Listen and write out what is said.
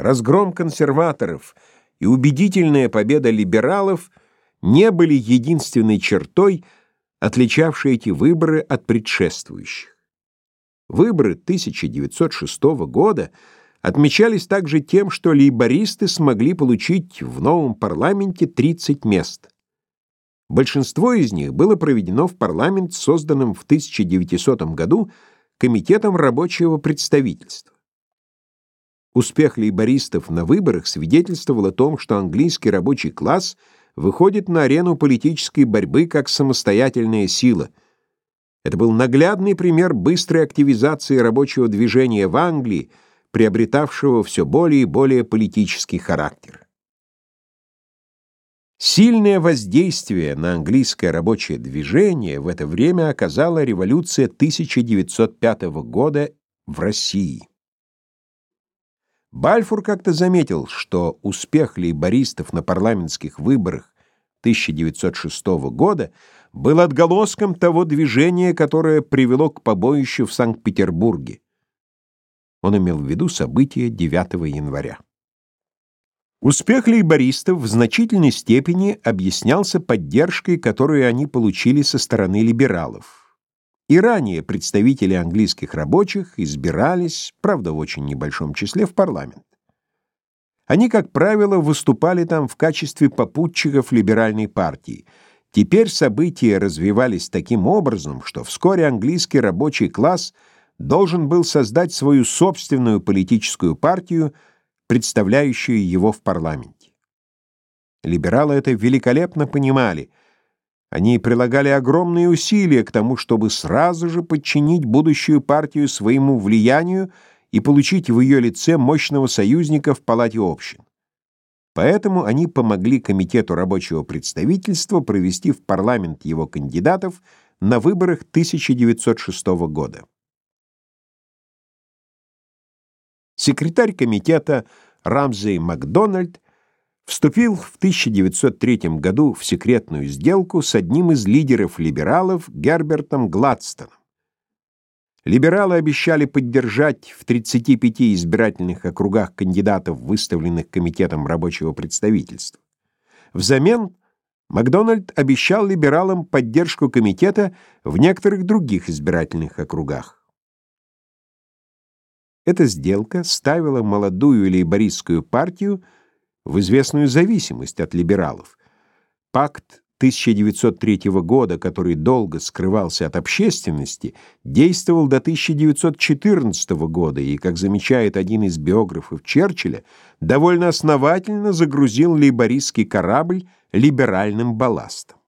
разгром консерваторов и убедительная победа либералов не были единственной чертой, отличавшей эти выборы от предшествующих. Выборы 1906 года отмечались также тем, что лейбористы смогли получить в новом парламенте 30 мест. Большинство из них было проведено в парламент, созданном в 1900 году Комитетом рабочего представительства. Успех лейбористов на выборах свидетельствовал о том, что английский рабочий класс выходит на арену политической борьбы как самостоятельная сила. Это был наглядный пример быстрой активизации рабочего движения в Англии, приобретавшего все более и более политический характер. Сильное воздействие на английское рабочее движение в это время оказала революция 1905 года в России. Бальфур как-то заметил, что успех лейбористов на парламентских выборах 1906 года был отголоском того движения, которое привело к побоищу в Санкт-Петербурге. Он имел в виду события 9 января. Успех лейбористов в значительной степени объяснялся поддержкой, которую они получили со стороны либералов. И ранее представители английских рабочих избирались, правда в очень небольшом числе, в парламент. Они, как правило, выступали там в качестве попутчиков либеральной партии. Теперь события развивались таким образом, что вскоре английский рабочий класс должен был создать свою собственную политическую партию, представляющую его в парламенте. Либералы это великолепно понимали – они прилагали огромные усилия к тому, чтобы сразу же подчинить будущую партию своему влиянию и получить в ее лице мощного союзника в Палате общин. Поэтому они помогли Комитету рабочего представительства провести в парламент его кандидатов на выборах 1906 года. Секретарь комитета Рамзей Макдональд вступил в 1903 году в секретную сделку с одним из лидеров либералов Гербертом Гладстоном. Либералы обещали поддержать в 35 избирательных округах кандидатов, выставленных Комитетом рабочего представительства. Взамен Макдональд обещал либералам поддержку комитета в некоторых других избирательных округах. Эта сделка ставила молодую лейбористскую партию в известную зависимость от либералов. Пакт 1903 года, который долго скрывался от общественности, действовал до 1914 года и, как замечает один из биографов Черчилля, довольно основательно загрузил лейбористский корабль либеральным балластом.